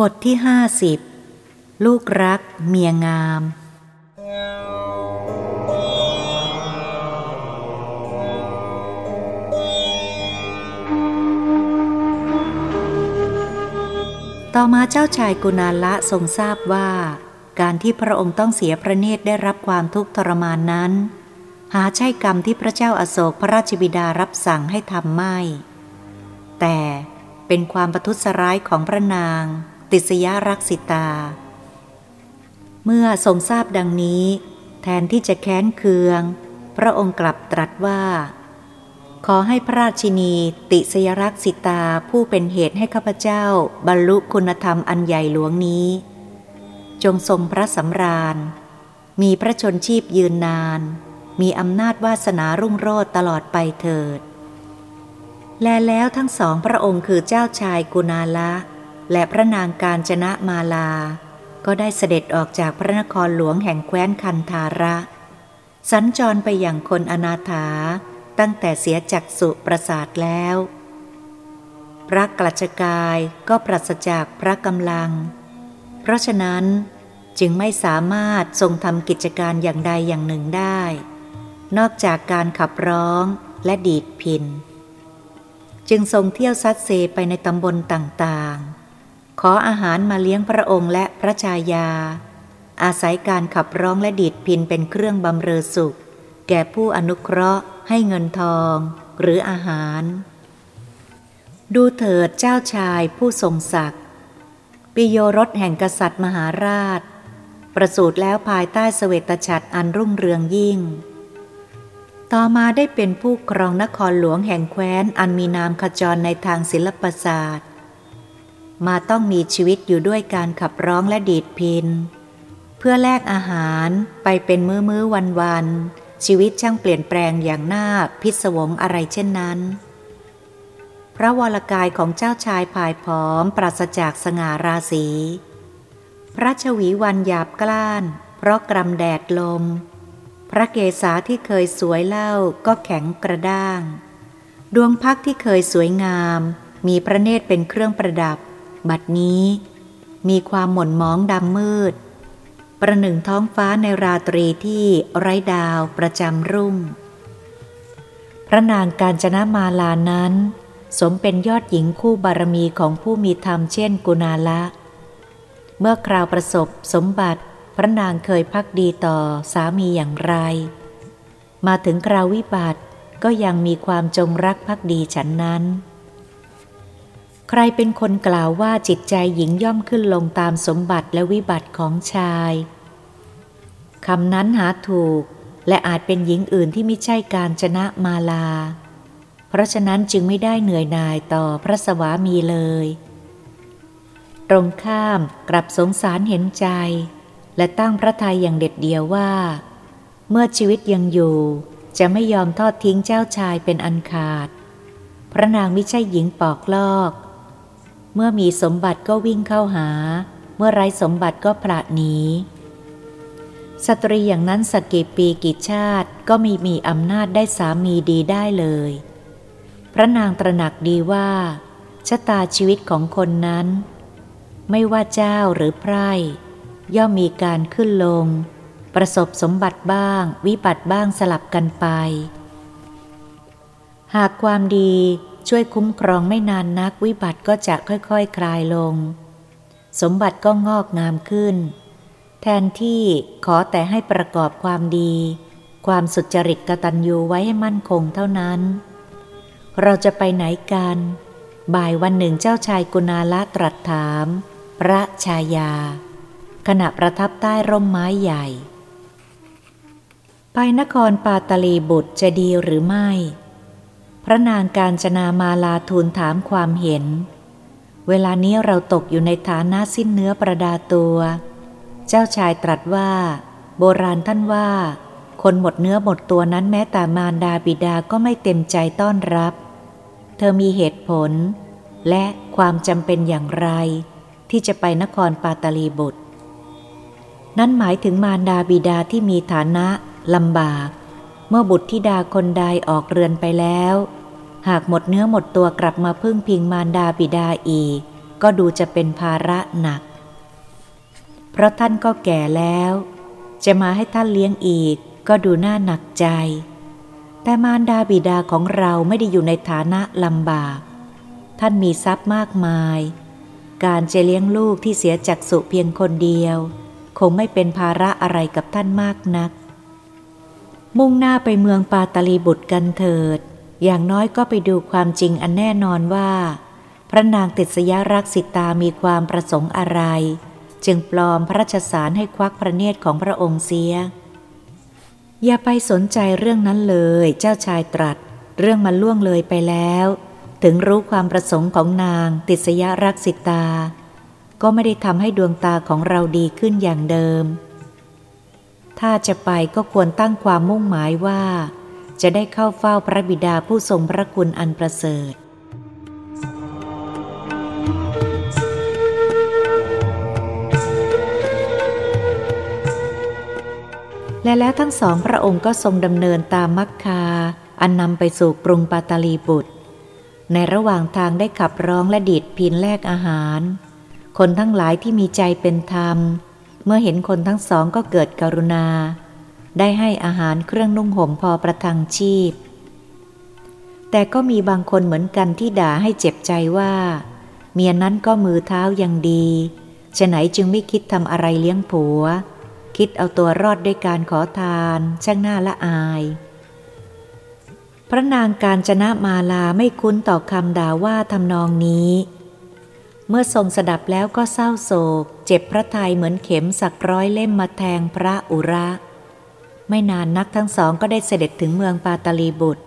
บทที่ห้าสิบลูกรักเมียงาม ต่อมาเจ้าชายกุณาละทรงทราบว่า การที่พระองค์ต้องเสียพระเนตรได้รับความทุกข์ทรมานนั้น หาใช่กรรมที่พระเจ้าอาโศกพระราชบิดารับสั่งให้ทำไม่ แต่เป็นความประทุษร้ายของพระนาง ติสยารักษิตา เมื่อทรงทราบดังนี้ แทนที่จะแค้นเคือง พระองค์กลับตรัสว่า ขอให้พระราชินีติสยรักษิตาผู้เป็นเหตุให้ข้าพเจ้าบรรลุคุณธรรมอันใหญ่หลวงนี้ จงทรงพระสำราญ มีพระชนชีพยืนนาน มีอำนาจวาสนารุ่งโรจน์ตลอดไปเถิด และแล้วทั้งสองพระองค์คือเจ้าชายกุณาละ และพระนางการจนะมาลา ก็ได้เสด็จออกจากพระนครหลวงแห่งแคว้นคันธาระ สัญจรไปอย่างคนอนาถาตั้งแต่เสียจักสุประสาทแล้ว พระกลัชกายก็ปราศจากพระกำลัง เพราะฉะนั้นจึงไม่สามารถทรงทำกิจการอย่างใดอย่างหนึ่งได้ นอกจากการขับร้องและดีดพิน จึงทรงเที่ยวซัดเซไปในตำบลต่างๆ ขออาหารมาเลี้ยงพระองค์และพระชายา อาศัยการขับร้องและดีดพินเป็นเครื่องบำเรอสุข แก่ผู้อนุเคราะห์ ให้เงินทองหรืออาหาร ดูเถิดเจ้าชายผู้ทรงศักดิ์ปิโยรสแห่งกษัตริย์มหาราช ประสูติแล้วภายใต้เสวตฉัตรอันรุ่งเรืองยิ่ง ต่อมาได้เป็นผู้ครองนครหลวงแห่งแคว้นอันมีนามขจรในทางศิลปศาสตร์ มาต้องมีชีวิตอยู่ด้วยการขับร้องและดีดพิน เพื่อแลกอาหารไปเป็นมื้อมื้อวันวันชีวิตช่างเปลี่ยนแปลงอย่างน่าพิศวงอะไรเช่นนั้น พระวรกายของเจ้าชายผายผอมปราศจากสง่าราศีพระชวีวันหยาบกล้าน เพราะกรำแดดลม พระเกศาที่เคยสวยเล่าก็แข็งกระด้าง ดวงพักที่เคยสวยงาม มีพระเนตรเป็นเครื่องประดับ บัดนี้มีความหม่นมองดำมืด ประหนึ่งท้องฟ้าในราตรีที่ไร้ดาวประจำรุ่ง พระนางการจนามาลานั้น สมเป็นยอดหญิงคู่บารมีของผู้มีธรรมเช่นกุณาละ เมื่อคราวประสบสมบัติพระนางเคยพักดีต่อสามีอย่างไร มาถึงคราววิบัติก็ยังมีความจงรักภักดีฉันนั้น ใครเป็นคนกล่าวว่าจิตใจหญิงย่อมขึ้นลงตามสมบัติและวิบัติของชายคำนั้นหาถูก และอาจเป็นหญิงอื่นที่ไม่ใช่การชนะมาลา เพราะฉะนั้นจึงไม่ได้เหนื่อยหน่ายต่อพระสวามีเลย ตรงข้ามกลับสงสารเห็นใจ และตั้งพระทัยอย่างเด็ดเดียวว่า เมื่อชีวิตยังอยู่ จะไม่ยอมทอดทิ้งเจ้าชายเป็นอันขาด พระนางไม่ใช่หญิงปอกลอก เมื่อมีสมบัติก็วิ่งเข้าหา เมื่อไร้สมบัติก็พระหนี สตรีอย่างนั้นสักกี่ปีกี่ชาติก็มีมีอำนาจได้สามีดีได้เลย พระนางตระหนักดีว่าชะตาชีวิตของคนนั้น ไม่ว่าเจ้าหรือไพร่ย่อมมีการขึ้นลง ประสบสมบัติบ้าง วิบัติบ้างสลับกันไป หากความดี ช่วยคุ้มครองไม่นานนักวิบัติก็จะค่อยๆคคลายลง สมบัติก็งอกงามขึ้น แทนที่ขอแต่ให้ประกอบความดี ความสุจริตกตัญญูไว้ให้มั่นคงเท่านั้น เราจะไปไหนกัน บ่ายวันหนึ่งเจ้าชายกุณาละตรัสถาม พระชายา ขณะประทับใต้ร่มไม้ใหญ่ ไปนครปาตลีบุตรจะดีหรือไม่ พระนางการจนามาลาทูลถามความเห็น เวลานี้เราตกอยู่ในฐานะสิ้นเนื้อประดาตัว เจ้าชายตรัสว่า โบราณท่านว่า คนหมดเนื้อหมดตัวนั้นแม้แต่มารดาบิดาก็ไม่เต็มใจต้อนรับ เธอมีเหตุผล และความจำเป็นอย่างไร ที่จะไปนครปาตาลีบุตร นั่นหมายถึงมารดาบิดาที่มีฐานะลำบาก เมื่อบุตรธิดาคนใดออกเรือนไปแล้ว หากหมดเนื้อหมดตัวกลับมาพึ่งพิงมารดาบิดาอีก ก็ดูจะเป็นภาระหนัก เพราะท่านก็แก่แล้ว จะมาให้ท่านเลี้ยงอีก ก็ดูน่าหนักใจ แต่มารดาบิดาของเราไม่ได้อยู่ในฐานะลำบาก ท่านมีทรัพย์มากมาย การจะเลี้ยงลูกที่เสียจากสุเพียงคนเดียว คงไม่เป็นภาระอะไรกับท่านมากนัก มุ่งหน้าไปเมืองปาตลีบุตรกันเถิด อย่างน้อยก็ไปดูความจริงอันแน่นอนว่า พระนางติดสยรักษิตามีความประสงค์อะไร จึงปลอมพระราชสารให้ควักพระเนตรของพระองค์เสีย อย่าไปสนใจเรื่องนั้นเลย เจ้าชายตรัส เรื่องมันล่วงเลยไปแล้ว ถึงรู้ความประสงค์ของนางติสยรักษิตา ก็ไม่ได้ทำให้ดวงตาของเราดีขึ้นอย่างเดิม ถ้าจะไปก็ควรตั้งความมุ่งหมายว่า จะได้เข้าเฝ้าพระบิดาผู้ทรงพระคุณอันประเสริฐ และแล้วทั้งสองพระองค์ก็ทรงดำเนินตามมักคา อันนำไปสู่กรุงปาตาลีบุตร ในระหว่างทางได้ขับร้องและดีดพินแลกอาหาร คนทั้งหลายที่มีใจเป็นธรรม เมื่อเห็นคนทั้งสองก็เกิดกรุณา ได้ให้อาหารเครื่องนุ่งห่มพอประทังชีพ แต่ก็มีบางคนเหมือนกันที่ด่าให้เจ็บใจว่า เมียนั้นก็มือเท้ายังดีฉะไหนจึงไม่คิดทำอะไรเลี้ยงผัว คิดเอาตัวรอดด้วยการขอทาน ช่างหน้าละอาย พระนางการจนะมาลาไม่คุ้นต่อคำด่าว่าทำนองนี้ เมื่อทรงสดับแล้วก็เศร้าโศก เจ็บพระทัยเหมือนเข็มสักร้อยเล่มมาแทงพระอุระ ไม่นานนักทั้งสองก็ได้เสด็จถึงเมืองปาตาลีบุตร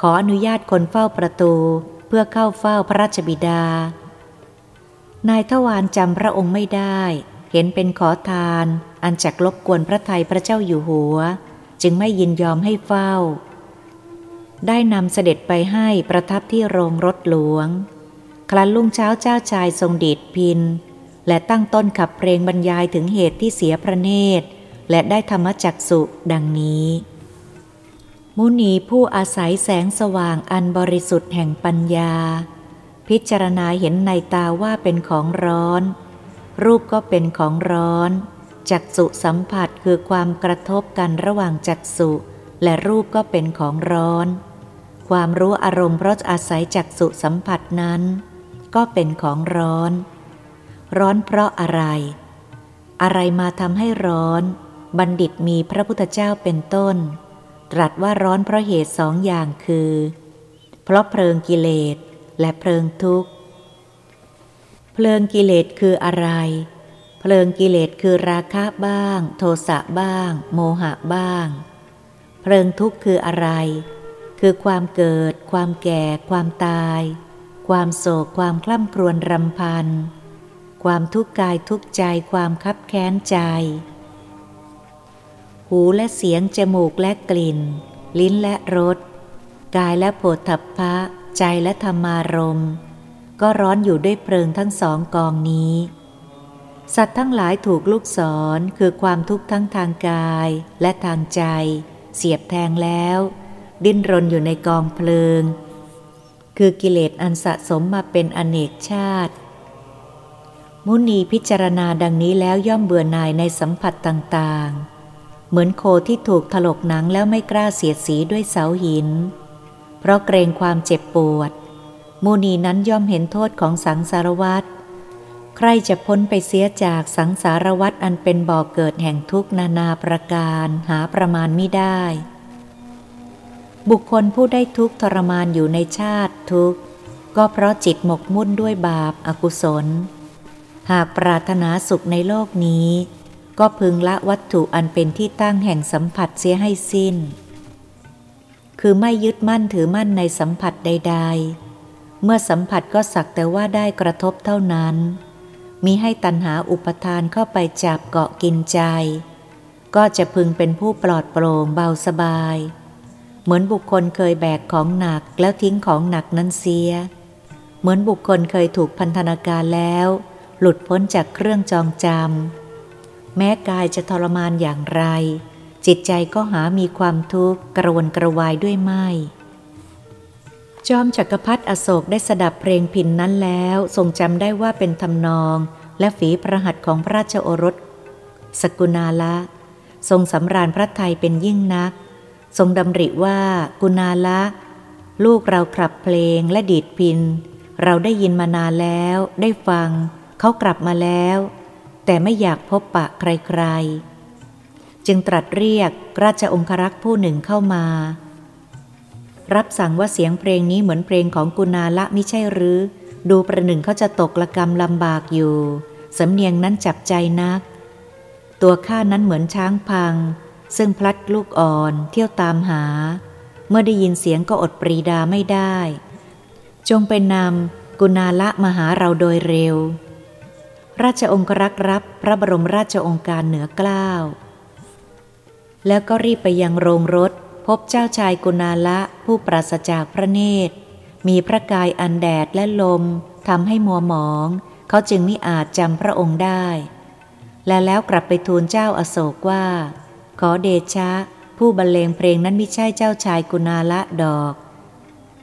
ขออนุญาตคนเฝ้าประตูเพื่อเข้าเฝ้าพระราชบิดา นายทวารจำพระองค์ไม่ได้ เห็นเป็นขอทานอันจักลบกวนพระไทยพระเจ้าอยู่หัว จึงไม่ยินยอมให้เฝ้า ได้นำเสด็จไปให้ประทับที่โรงรถหลวง ครั้นลุงเช้าเจ้าชายทรงดีดพิน และตั้งต้นขับเพลงบรรยายถึงเหตุที่เสียพระเนตร และได้ธรรมจักสุดังนี้ มุนีผู้อาศัยแสงสว่างอันบริสุทธิ์แห่งปัญญา พิจารณาเห็นในตาว่าเป็นของร้อน รูปก็เป็นของร้อนจักสุสัมผัสคือความกระทบกันระหว่างจักสุและรูปก็เป็นของร้อน ความรู้อารมณ์เพราะอาศัยจักสุสัมผัสนั้น ก็เป็นของร้อน ร้อนเพราะอะไร อะไรมาทำให้ร้อน บัณฑิตมีพระพุทธเจ้าเป็นต้น ตรัสว่าร้อนเพราะเหตุสองอย่างคือ เพราะเพลิงกิเลสและเพลิงทุกข์ เพลิงกิเลสคืออะไร เพลิงกิเลสคือราคะบ้าง โทสะบ้าง โมหะบ้าง เพลิงทุกข์คืออะไร คือความเกิด ความแก่ ความตาย ความโศก ความคล่ำครวญรำพัน ความทุกข์กายทุกข์ใจ ความคับแค้นใจ หูและเสียงจมูกและกลิ่น ลิ้นและรส กายและโผฏฐัพพะ ใจและธรรมารมณ์ก็ร้อนอยู่ด้วยเพลิงทั้งสองกองนี้ สัตว์ทั้งหลายถูกลูกศรคือความทุกข์ทั้งทางกายและทางใจ เสียบแทงแล้ว ดิ้นรนอยู่ในกองเพลิง คือกิเลสอันสะสมมาเป็นอเนกชาติ มุนีพิจารณาดังนี้แล้วย่อมเบื่อหน่ายในสัมผัสต่างๆ เหมือนโคที่ถูกถลกหนังแล้วไม่กล้าเสียดสีด้วยเสาหิน เพราะเกรงความเจ็บปวด มูนีนั้นย่อมเห็นโทษของสังสารวัตรใครจะพ้นไปเสียจากสังสารวัตรอันเป็นบ่อกเกิดแห่งทุกนานาประการหาประมาณไม่ได้ บุคคลผู้ได้ทุกทรมานอยู่ในชาติทุกก็เพราะจิตหมกมุ่นด้วยบาปอากุศล หากปรารถนาสุขในโลกนี้ ก็พึงละวัตถุอันเป็นที่ตั้งแห่งสัมผัสเสียให้สิ้น คือไม่ยึดมั่นถือมั่นในสัมผัสใด ๆ เมื่อสัมผัสก็สักแต่ว่าได้กระทบเท่านั้นมีให้ตัณหาอุปทานเข้าไปจับเกาะกินใจ ก็จะพึงเป็นผู้ปลอดโปร่งเบาสบาย เหมือนบุคคลเคยแบกของหนักแล้วทิ้งของหนักนั้นเสีย เหมือนบุคคลเคยถูกพันธนาการแล้ว หลุดพ้นจากเครื่องจองจำ แม้กายจะทรมานอย่างไร จิตใจก็หามีความทุกข์กระวนกระวายด้วยไม่ จอมจักรพรรดิอโศกได้สดับเพลงพินนั้นแล้ว ทรงจำได้ว่าเป็นทำนอง และฝีประหัตของพระราชโอรส สกุณาละ ทรงสำราญพระไทยเป็นยิ่งนัก ทรงดำริว่ากุณาละ ลูกเราขับเพลงและดีดพิน เราได้ยินมานานแล้ว ได้ฟัง เขากลับมาแล้ว แต่ไม่อยากพบปะใครๆ จึงตรัสเรียกราชองครักษ์ผู้หนึ่งเข้ามา รับสั่งว่าเสียงเพลงนี้เหมือนเพลงของกุณาละมิใช่หรือ ดูประหนึ่งเขาจะตกละกรรมลำบากอยู่สำเนียงนั้นจับใจนัก ตัวข้านั้นเหมือนช้างพัง ซึ่งพลัดลูกอ่อนเที่ยวตามหา เมื่อได้ยินเสียงก็อดปรีดาไม่ได้ จงไปนำกุณาละมาหาเราโดยเร็ว ราชองครักษ์รับพระบรมราชองค์การเหนือกล้าวแล้วก็รีบไปยังโรงรถ พบเจ้าชายกุณาละผู้ปราศจากพระเนตร มีพระกายอันแดดและลมทำให้มัวหมอง เขาจึงไม่อาจจำพระองค์ได้ และแล้วกลับไปทูลเจ้าอโศกว่า ขอเดชะ ผู้บรรเลงเพลงนั้นไม่ใช่เจ้าชายกุณาละดอก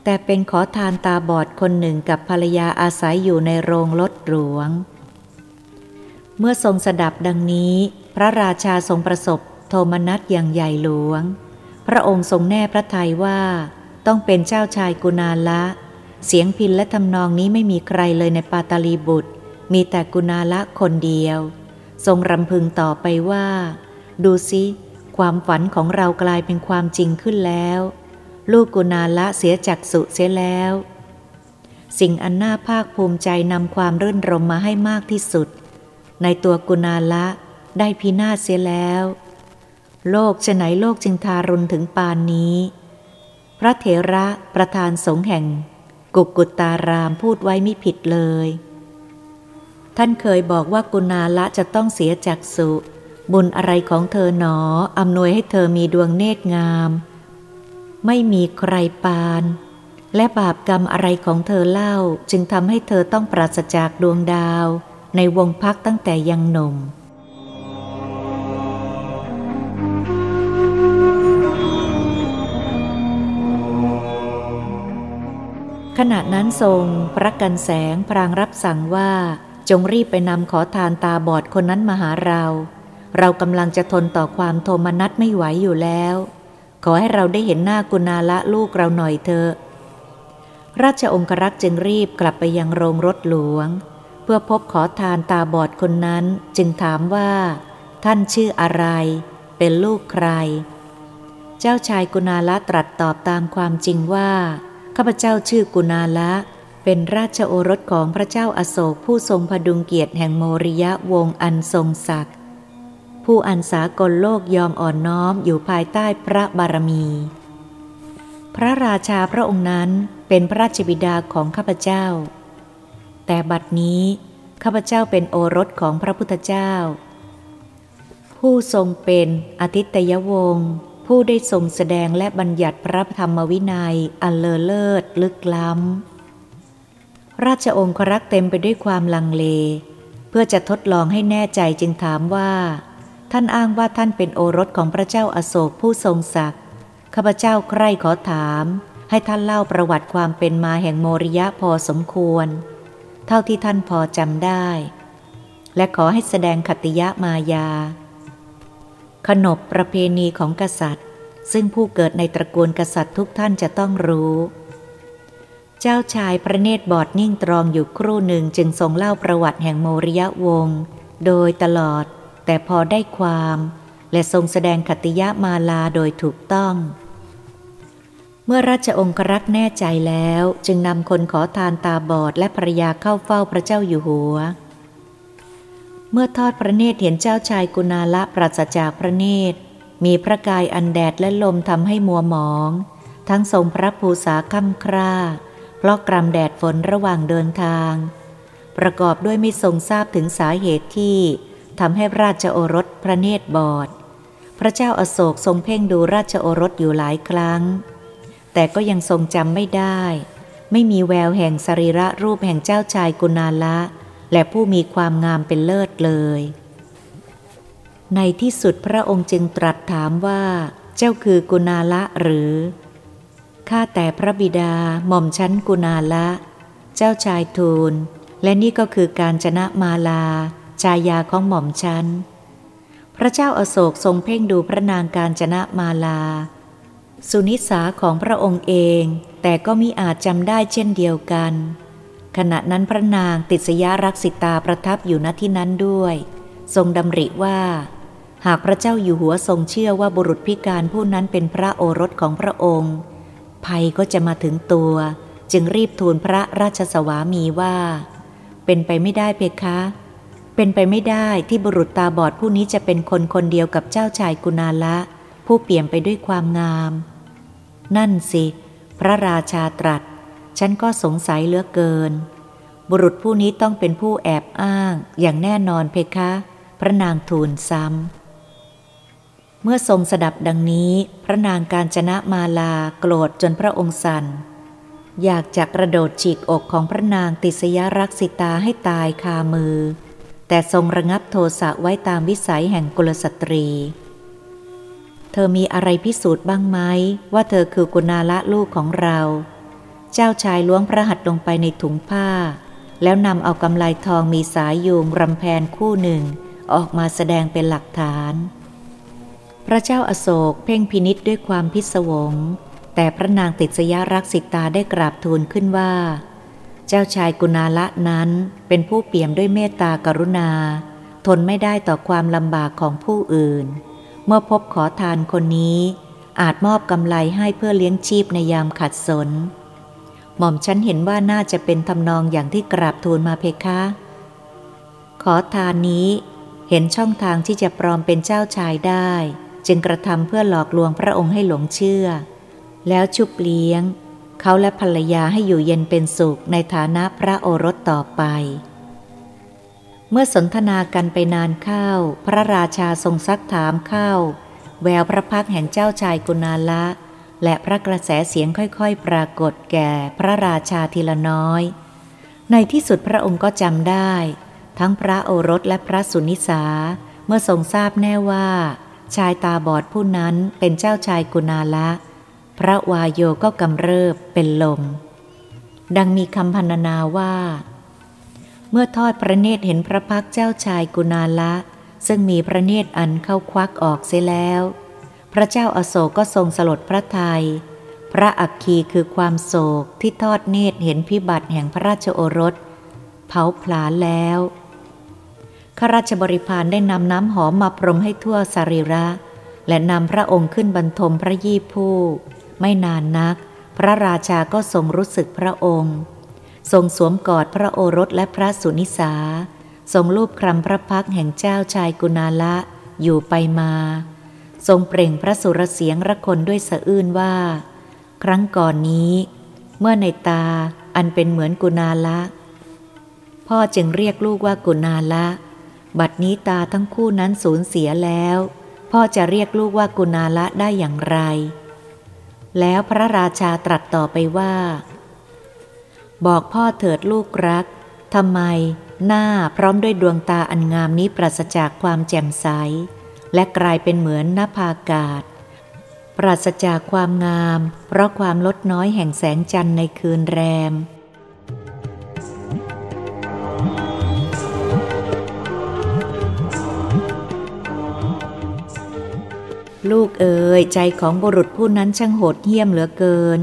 แต่เป็นขอทานตาบอดคนหนึ่งกับภรรยาอาศัยอยู่ในโรงรถหลวง เมื่อทรงสดับดังนี้ พระราชาทรงประสบโทมนัสอย่างใหญ่หลวง พระองค์ทรงแน่พระทัยว่าต้องเป็นเจ้าชายกุณาละ เสียงพินและทำนองนี้ไม่มีใครเลยในปาตาลีบุตร มีแต่กุณาละคนเดียว ทรงรำพึงต่อไปว่า ดูสิความฝันของเรากลายเป็นความจริงขึ้นแล้ว ลูกกุณาละเสียจากสุเสียแล้ว สิ่งอันน่าภาคภูมิใจนำความรื่นรมมาให้มากที่สุด ในตัวกุณาละได้พินาศเสียแล้ว โลกจะไหนโลกจึงทารุณถึงปานนี้ พระเถระประธานสงฆ์แห่ง กุกกุตตารามพูดไว้ไม่ผิดเลย ท่านเคยบอกว่ากุณาละจะต้องเสียจากสุ บุญอะไรของเธอหนออำนวยให้เธอมีดวงเนตรงาม ไม่มีใครปาน และบาปกรรมอะไรของเธอเล่าจึงทำให้เธอต้องปราศจากดวงดาว ในวงพักตั้งแต่ยังหนุ่ม ขณะนั้นทรงพระกันแสงพรางรับสั่งว่าจงรีบไปนำขอทานตาบอดคนนั้นมาหาเรา เรากำลังจะทนต่อความโทมนัสไม่ไหวอยู่แล้ว ขอให้เราได้เห็นหน้ากุณาละลูกเราหน่อยเถอะ ราชองครักษ์จึงรีบกลับไปยังโรงรถหลวง พื่อพบขอทานตาบอดคนนั้นจึงถามว่า ท่านชื่ออะไร เป็นลูกใคร เจ้าชายกุณาละตรัสตอบตามความจริงว่า ข้าพเจ้าชื่อกุณาละ เป็นราชโอรสของพระเจ้าอาโศกผู้ทรงพดุงเกียรติแห่งโมริยะวงอันทรงศักดิ์ผู้อันสากลโลกยอมอ่อนน้อมอยู่ภายใต้พระบารมี พระราชาพระองค์นั้นเป็นพระราชบิดาของข้าพเจ้า แต่บัดนี้ข้าพเจ้าเป็นโอรสของพระพุทธเจ้า ผู้ทรงเป็นอธิตยวงศ์ผู้ได้ทรงแสดงและบัญญัติพระธรรมวินัยอันเลอเลิศลึกล้ำ ราชองครักษ์เต็มไปด้วยความลังเล เพื่อจะทดลองให้แน่ใจจึงถามว่า ท่านอ้างว่าท่านเป็นโอรสของพระเจ้าอาโศกผู้ทรงศักดิ์ข้าพเจ้าใคร่ขอถาม ให้ท่านเล่าประวัติความเป็นมาแห่งโมริยะพอสมควร เท่าที่ท่านพอจำได้ และขอให้แสดงขติยะมายา ขนบประเพณีของกษัตริย์ ซึ่งผู้เกิดในตระกูลกษัตริย์ทุกท่านจะต้องรู้ เจ้าชายพระเนตรบอดนิ่งตรองอยู่ครู่หนึ่งจึงทรงเล่าประวัติแห่งโมริยะวงศ์โดยตลอดแต่พอได้ความ และทรงแสดงคติยะมาลาโดยถูกต้อง เมื่อราชองครักษ์แน่ใจแล้วจึงนำคนขอทานตาบอดและภรยาเข้าเฝ้าพระเจ้าอยู่หัว เมื่อทอดพระเนตรเห็นเจ้าชายกุณาละปราศจากพระเนตร มีพระกายอันแดดและลมทำให้มัวหมอง ทั้งทรงพระภูษาค่ำคร่า เพราะกรำแดดฝนระหว่างเดินทาง ประกอบด้วยไม่ทรงทราบถึงสาเหตุที่ทำให้ราชโอรสพระเนตรบอด พระเจ้าอาโศกทรงเพ่งดูราชโอรสอยู่หลายครั้ง แต่ก็ยังทรงจำไม่ได้ ไม่มีแววแห่งสรีระรูปแห่งเจ้าชายกุณาละ และผู้มีความงามเป็นเลิศเลย ในที่สุดพระองค์จึงตรัสถามว่า เจ้าคือกุณาละหรือ ข้าแต่พระบิดาหม่อมชั้นกุณาละ เจ้าชายทูล และนี่ก็คือการชนะมาลา ชายาของหม่อมชั้น พระเจ้าอาโศกทรงเพ่งดูพระนางการชนะมาลา สุนิสาของพระองค์เอง แต่ก็มิอาจจำได้เช่นเดียวกัน ขณะนั้นพระนางติสยารักษิตาประทับอยู่ณที่นั้นด้วย ทรงดำริว่า หากพระเจ้าอยู่หัวทรงเชื่อว่าบุรุษพิการผู้นั้นเป็นพระโอรสของพระองค์ ภัยก็จะมาถึงตัว จึงรีบทูลพระราชสวามีว่า เป็นไปไม่ได้เพคะ เป็นไปไม่ได้ที่บุรุษตาบอดผู้นี้จะเป็นคนคนเดียวกับเจ้าชายกุณาละ ผู้เปี่ยมไปด้วยความงาม นั่นสิ พระราชาตรัส ฉันก็สงสัยเหลือเกิน บุรุษผู้นี้ต้องเป็นผู้แอบอ้างอย่างแน่นอนเพคะ พระนางทูลซ้ำ เมื่อทรงสดับดังนี้ พระนางการจนะมาลาโกรธจนพระองค์สัน่น อยากจะกระโดดฉีกอกของพระนางติสยรักษิตาให้ตายคามือ แต่ทรงระงับโทสะไว้ตามวิสัยแห่งกุลสตรี ธอมีอะไรพิสูจน์บ้างไหมว่าเธอคือกุณาละลูกของเรา เจ้าชายล้วงพระหัตถ์ลงไปในถุงผ้า แล้วนำเอากำไลทองมีสายโยงรำแพนคู่หนึ่ง ออกมาแสดงเป็นหลักฐาน พระเจ้าอาโศกเพ่งพินิษด้วยความพิศวง แต่พระนางติดสยารักษิตาได้กราบทูลขึ้นว่า เจ้าชายกุณาละนั้นเป็นผู้เปี่ยมด้วยเมตตากรุณา ทนไม่ได้ต่อความลำบากของผู้อื่น เมื่อพบขอทานคนนี้ อาจมอบกำไรให้เพื่อเลี้ยงชีพในยามขัดสน หม่อมฉันเห็นว่าน่าจะเป็นทำนองอย่างที่กราบทูลมาเพคะ ขอทานนี้เห็นช่องทางที่จะปลอมเป็นเจ้าชายได้ จึงกระทำเพื่อหลอกลวงพระองค์ให้หลงเชื่อ แล้วชุบเลี้ยง เขาและภรรยาให้อยู่เย็นเป็นสุขในฐานะพระโอรสต่อไป เมื่อสนทนากันไปนานเข้าพระราชาทรงซักถามเข้าแววพระพักแห่งเจ้าชายกุณาละ และพระกระแสเสียงค่อยๆ ปรากฏแก่พระราชาทีละน้อย ในที่สุดพระองค์ก็จำได้ ทั้งพระโอรสและพระสุนิสา เมื่อทรงทราบแน่ว่า ชายตาบอดผู้นั้นเป็นเจ้าชายกุณาละ พระวายโยก็กำเริบเป็นลม ดังมีคำพรรณนาว่า เมื่อทอดพระเนตรเห็นพระพักเจ้าชายกุณาละ ซึ่งมีพระเนตรอันเข้าควักออกเสียแล้ว พระเจ้าอาโศกก็ทรงสลดพระทยัยพระอักคีคือความโศกที่ทอดเนตรเห็นพิบัติแห่งพระราชโอรส เผาผลาญแล้วข้าราชบริพารได้นำน้ำหอมมาพรมให้ทั่วสรีระ และนำพระองค์ขึ้นบรรทมพระยี่ผู้ ไม่นานนัก พระราชาก็ทรงรู้สึกพระองค์ ทรงสวมกอดพระโอรสและพระสุนิสา ทรงรูปครำพระพักแห่งเจ้าชายกุณาละอยู่ไปมา ทรงเปล่งพระสุรเสียงระคนด้วยสะอื้นว่า ครั้งก่อนนี้ เมื่อในตาอันเป็นเหมือนกุณาละ พ่อจึงเรียกลูกว่ากุณาละ บัดนี้ตาทั้งคู่นั้นสูญเสียแล้ว พ่อจะเรียกลูกว่ากุณาละได้อย่างไร แล้วพระราชาตรัสต่อไปว่า บอกพ่อเถิดลูกรักทำไมหน้าพร้อมด้วยดวงตาอันงามนี้ปราศจากความแจ่มใส และกลายเป็นเหมือนนภาอากาศ ปราศจากความงาม เพราะความลดน้อยแห่งแสงจันทร์ในคืนแรม ลูกเอ๋ยใจของบุรุษผู้นั้นช่างโหดเหี้ยมเหลือเกิน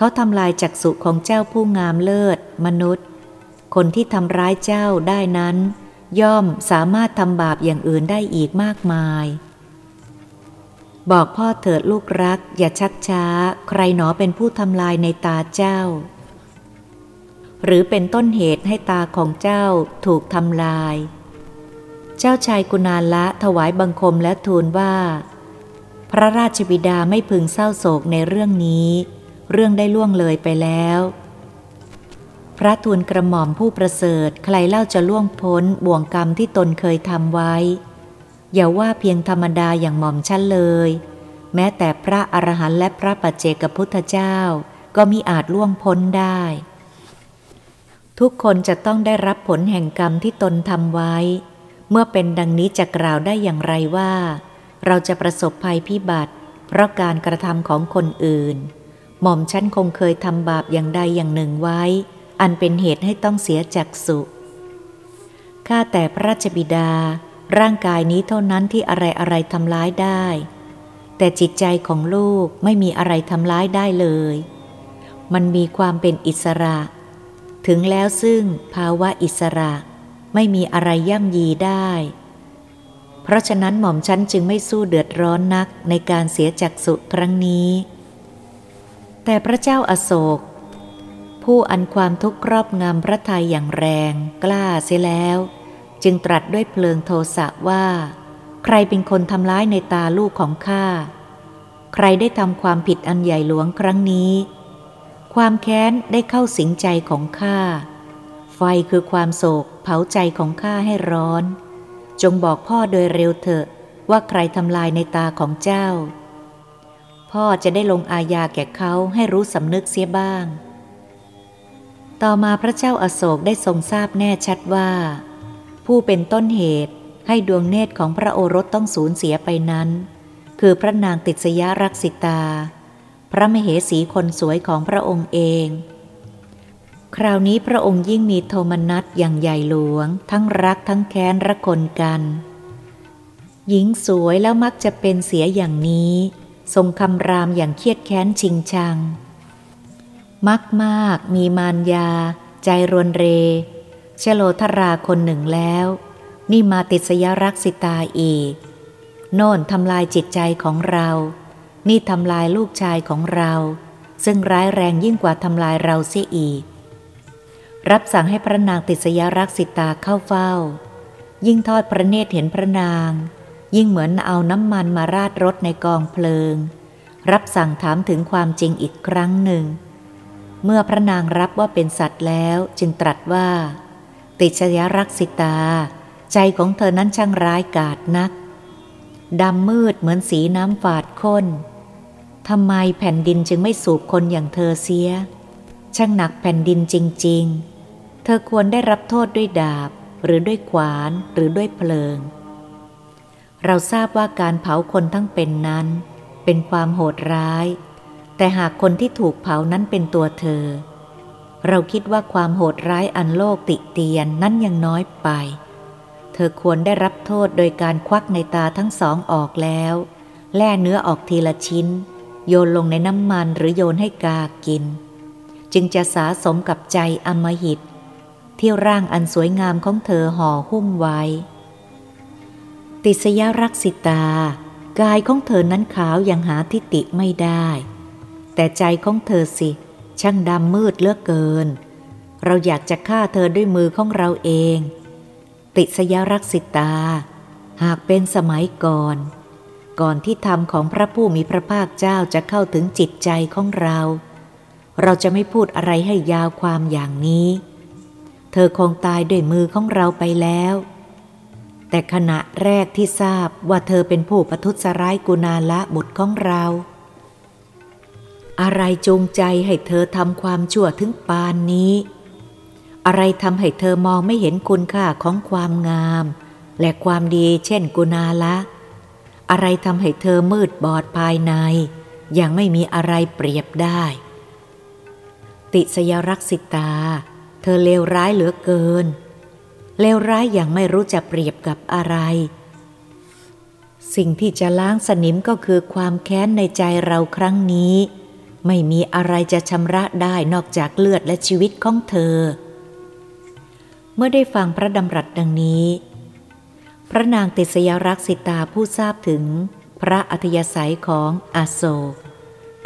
เขาทำลายจักษุของเจ้าผู้งามเลิศ มนุษย์ คนที่ทำร้ายเจ้าได้นั้น ย่อมสามารถทำบาปอย่างอื่นได้อีกมากมาย บอกพ่อเถิดลูกรัก อย่าชักช้า ใครหนอเป็นผู้ทำลายในตาเจ้า หรือเป็นต้นเหตุให้ตาของเจ้าถูกทำลาย เจ้าชายกุณาละถวายบังคมและทูลว่า พระราชบิดาไม่พึงเศร้าโศกในเรื่องนี้ เรื่องได้ล่วงเลยไปแล้ว พระทูลกระหม่อมผู้ประเสริฐใครเล่าจะล่วงพ้นบ่วงกรรมที่ตนเคยทำไว้ อย่าว่าเพียงธรรมดาอย่างหม่อมชั้นเลย แม้แต่พระอรหันต์และพระปัจเจกพุทธเจ้า ก็มิอาจล่วงพ้นได้ ทุกคนจะต้องได้รับผลแห่งกรรมที่ตนทำไว้ เมื่อเป็นดังนี้จะกล่าวได้อย่างไรว่า เราจะประสบภัยพิบัติ เพราะการกระทำของคนอื่น หม่อมฉันคงเคยทำบาปอย่างใดอย่างหนึ่งไว้ อันเป็นเหตุให้ต้องเสียจักสุข้าแต่พระราชบิดา ร่างกายนี้เท่านั้นที่อะไรอะไรทำร้ายได้ แต่จิตใจของลูกไม่มีอะไรทำร้ายได้เลย มันมีความเป็นอิสระ ถึงแล้วซึ่งภาวะอิสระ ไม่มีอะไรย่ำยีได้ เพราะฉะนั้นหม่อมฉันจึงไม่สู้เดือดร้อนนักในการเสียจักสุครั้งนี้ แต่พระเจ้าอาโศก ผู้อันความทุกข์ครอบงำพระทัยอย่างแรงกล้าเสียแล้ว จึงตรัสด้วยเพลิงโทสะว่า ใครเป็นคนทำร้ายในตาลูกของข้าใครได้ทำความผิดอันใหญ่หลวงครั้งนี้ ความแค้นได้เข้าสิงใจของข้าไฟคือความโศกเผาใจของข้าให้ร้อน จงบอกพ่อโดยเร็วเถอะว่าใครทำลายในตาของเจ้า พ่อจะได้ลงอาญาแก่เขาให้รู้สำนึกเสียบ้าง ต่อมาพระเจ้าอาโศกได้ทรงทราบแน่ชัดว่า ผู้เป็นต้นเหตุให้ดวงเนตรของพระโอรสต้องสูญเสียไปนั้น คือพระนางติสยรักษิตา พระมเหสีคนสวยของพระองค์เอง คราวนี้พระองค์ยิ่งมีโทมนัสอย่างใหญ่หลวง ทั้งรักทั้งแค้นระคนกัน หญิงสวยแล้วมักจะเป็นเสียอย่างนี้ ทรงคำรามอย่างเครียดแค้นชิงชัง มักมากมีมารยา ใจรวนเรเชโลธราคนหนึ่งแล้ว นี่มาติสยรักสิตาอีก โน่นทำลายจิตใจของเรา นี่ทำลายลูกชายของเรา ซึ่งร้ายแรงยิ่งกว่าทำลายเราเสียอีก รับสั่งให้พระนางติสยรักษิตาเข้าเฝ้า ยิ่งทอดพระเนตรเห็นพระนาง ยิ่งเหมือนเอาน้ำมันมาราดรถในกองเพลิง รับสั่งถามถึงความจริงอีกครั้งหนึ่ง เมื่อพระนางรับว่าเป็นสัตว์แล้วจึงตรัสว่า ติชยรักษิตา ใจของเธอนั้นช่างร้ายกาจนักดำมืดเหมือนสีน้ำฝาดข้นทำไมแผ่นดินจึงไม่สูบคนอย่างเธอเสีย ช่างหนักแผ่นดินจริง ๆ เธอควรได้รับโทษด้วยดาบ หรือด้วยขวานหรือด้วยเพลิง เราทราบว่าการเผาคนทั้งเป็นนั้น เป็นความโหดร้าย แต่หากคนที่ถูกเผานั้นเป็นตัวเธอ เราคิดว่าความโหดร้ายอันโลกติเตียนนั้นยังน้อยไป เธอควรได้รับโทษโดยการควักในตาทั้งสองออกแล้ว แล่เนื้อออกทีละชิ้น โยนลงในน้ำมันหรือโยนให้กากิน จึงจะสาสมกับใจอมหิตที่ร่างอันสวยงามของเธอห่อหุ้มไว้ ติสยรักษิตา กายของเธอนั้นขาวยังหาทิฏฐิไม่ได้ แต่ใจของเธอสิ ช่างดำมืดเลือกเกิน เราอยากจะฆ่าเธอด้วยมือของเราเอง ติสยรักษิตา หากเป็นสมัยก่อน ก่อนที่ธรรมของพระผู้มีพระภาคเจ้าจะเข้าถึงจิตใจของเรา เราจะไม่พูดอะไรให้ยาวความอย่างนี้ เธอคงตายด้วยมือของเราไปแล้ว แต่ขณะแรกที่ทราบว่าเธอเป็นผู้ประทุษร้ายกุณาละบุตรของเรา อะไรจงใจให้เธอทำความชั่วถึงปานนี้ อะไรทำให้เธอมองไม่เห็นคุณค่าของความงาม และความดีเช่นกุณาละ อะไรทำให้เธอมืดบอดภายใน ยังไม่มีอะไรเปรียบได้ ติสยรักษิตา เธอเลวร้ายเหลือเกิน เลวร้ายอย่างไม่รู้จะเปรียบกับอะไร สิ่งที่จะล้างสนิมก็คือความแค้นในใจเราครั้งนี้ ไม่มีอะไรจะชำระได้นอกจากเลือดและชีวิตของเธอ เมื่อได้ฟังพระดำรัสดังนี้ พระนางติสยรักษิตาผู้ทราบถึงพระอัธยาศัยของอาโศก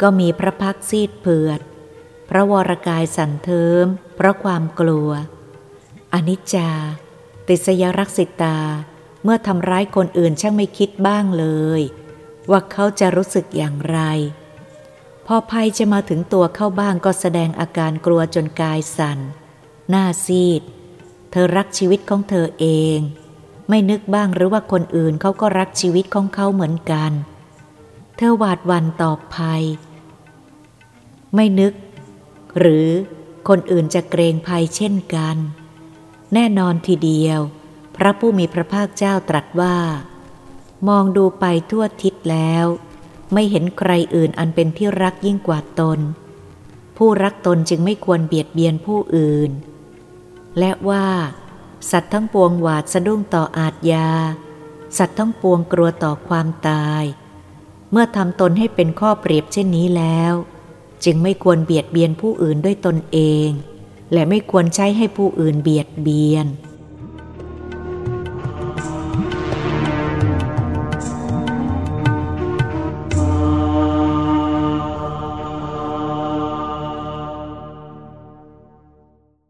ก็มีพระพักซีดเผือด พระวรกายสั่นเทิมเพราะความกลัว อนิจจา ติสยรักษิตา เมื่อทำร้ายคนอื่นช่างไม่คิดบ้างเลย ว่าเขาจะรู้สึกอย่างไร พอภัยจะมาถึงตัวเข้าบ้างก็แสดงอาการกลัวจนกายสัน่น หน้าซีด เธอรักชีวิตของเธอเอง ไม่นึกบ้างหรือว่าคนอื่นเขาก็รักชีวิตของเขาเหมือนกัน เธอหวาดวันต่อภัย ไม่นึก หรือคนอื่นจะเกรงภัยเช่นกัน แน่นอนทีเดียว พระผู้มีพระภาคเจ้าตรัสว่า มองดูไปทั่วทิศแล้ว ไม่เห็นใครอื่นอันเป็นที่รักยิ่งกว่าตน ผู้รักตนจึงไม่ควรเบียดเบียนผู้อื่น และว่า สัตว์ทั้งปวงหวาดสะดุ้งต่ออาทยา สัตว์ทั้งปวงกลัวต่อความตาย เมื่อทำตนให้เป็นข้อเปรียบเช่นนี้แล้ว จึงไม่ควรเบียดเบียนผู้อื่นด้วยตนเอง และไม่ควรใช้ให้ผู้อื่นเบียดเบียน